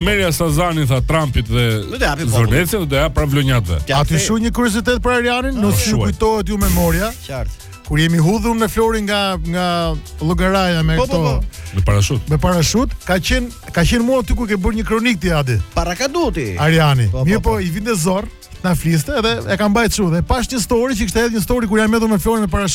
Merrja Sazanin tha Trumpit dhe Do t'i japi popullit. Zvërnecin dhe do ja japë vlonjatëve. T'ja A ti kthej. shuaj një kuriozitet për Arianin? Nuk ju shuaj. kujtohet ju memoria. Qartë. Kur jemi hedhur me Florin nga nga Llogaraja me Po, po, këto po. Me parashut. me parashut, ka qenë ka qenë mua aty kur ke bërë një kronikë ti Adi. Paragliding ti. Ariani. Po, po, Mirë po, po. i vinte zor, na fliste edhe e kam mbajtur dhe pashë një story që kishte hedhë një story kur jam hedhur me Florin me parashut.